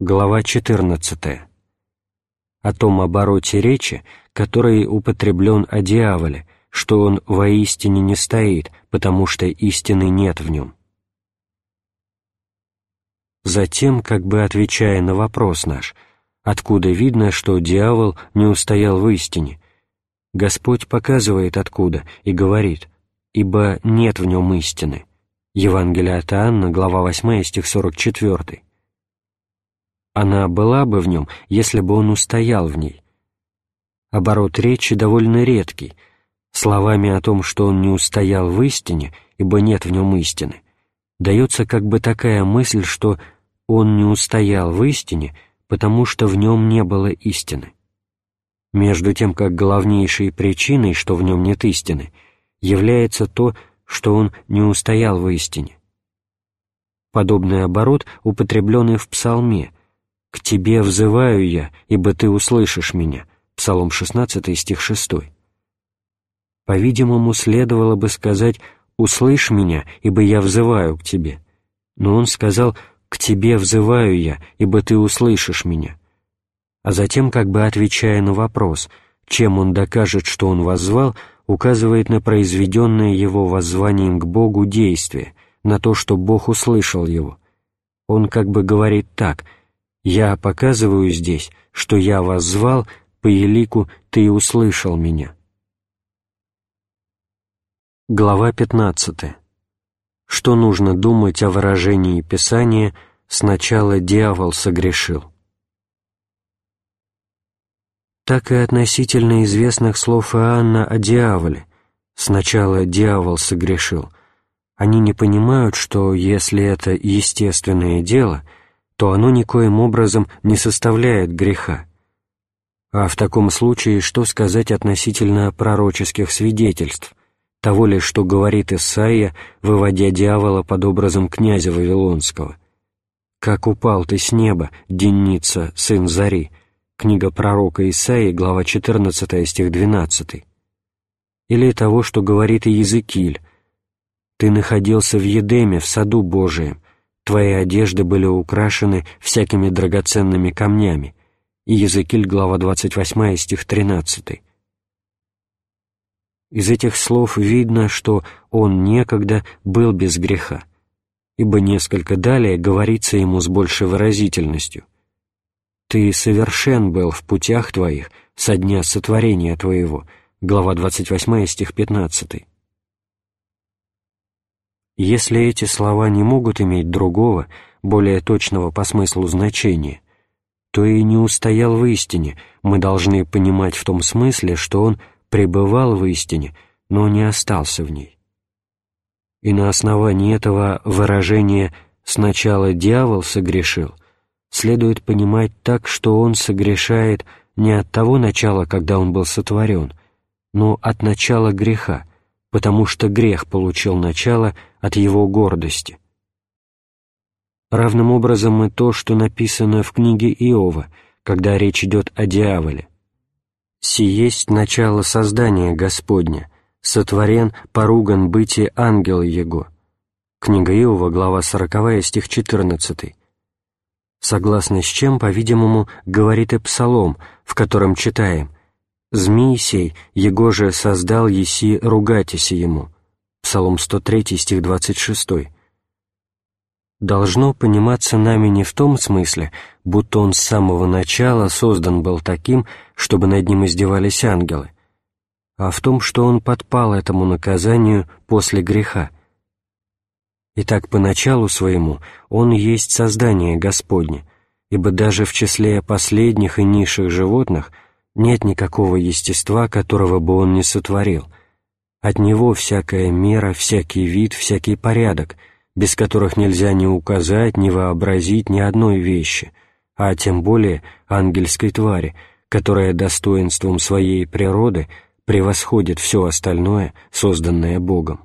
Глава 14. О том обороте речи, который употреблен о дьяволе, что он воистине не стоит, потому что истины нет в нем. Затем, как бы отвечая на вопрос наш, откуда видно, что дьявол не устоял в истине, Господь показывает откуда и говорит, «Ибо нет в нем истины». Евангелие от Иоанна, глава 8, стих 44. Она была бы в нем, если бы он устоял в ней. Оборот речи довольно редкий. Словами о том, что он не устоял в истине, ибо нет в нем истины, дается как бы такая мысль, что он не устоял в истине, потому что в нем не было истины. Между тем, как главнейшей причиной, что в нем нет истины, является то, что он не устоял в истине. Подобный оборот употреблен и в псалме «К тебе взываю я, ибо ты услышишь меня» Псалом 16, стих 6. По-видимому, следовало бы сказать «Услышь меня, ибо я взываю к тебе». Но он сказал «К тебе взываю я, ибо ты услышишь меня». А затем, как бы отвечая на вопрос, чем он докажет, что он воззвал, указывает на произведенное его воззванием к Богу действие, на то, что Бог услышал его. Он как бы говорит так «Я показываю здесь, что я воззвал, по елику ты услышал меня». Глава 15. Что нужно думать о выражении Писания «сначала дьявол согрешил»? так и относительно известных слов Иоанна о дьяволе. Сначала дьявол согрешил. Они не понимают, что если это естественное дело, то оно никоим образом не составляет греха. А в таком случае что сказать относительно пророческих свидетельств, того ли, что говорит Исаия, выводя дьявола под образом князя Вавилонского? «Как упал ты с неба, денница, сын Зари», Книга пророка Исаии, глава 14, стих 12. Или того, что говорит Иезекииль. «Ты находился в Едеме, в саду Божием, твои одежды были украшены всякими драгоценными камнями». Иезекииль, глава 28, стих 13. Из этих слов видно, что он некогда был без греха, ибо несколько далее говорится ему с большей выразительностью – ты совершен был в путях твоих со дня сотворения твоего». Глава 28, стих 15. Если эти слова не могут иметь другого, более точного по смыслу значения, то и не устоял в истине, мы должны понимать в том смысле, что он пребывал в истине, но не остался в ней. И на основании этого выражения «сначала дьявол согрешил», следует понимать так, что он согрешает не от того начала, когда он был сотворен, но от начала греха, потому что грех получил начало от его гордости. Равным образом и то, что написано в книге Иова, когда речь идет о дьяволе. «Си есть начало создания Господня, сотворен, поруган быти ангел его». Книга Иова, глава 40, стих 14 согласно с чем, по-видимому, говорит и Псалом, в котором читаем «Змей сей, его же создал еси, ругатися ему». Псалом 103, стих 26. Должно пониматься нами не в том смысле, будто он с самого начала создан был таким, чтобы над ним издевались ангелы, а в том, что он подпал этому наказанию после греха, Итак, по началу своему он есть создание Господне, ибо даже в числе последних и низших животных нет никакого естества, которого бы он не сотворил. От него всякая мера, всякий вид, всякий порядок, без которых нельзя ни указать, ни вообразить ни одной вещи, а тем более ангельской твари, которая достоинством своей природы превосходит все остальное, созданное Богом.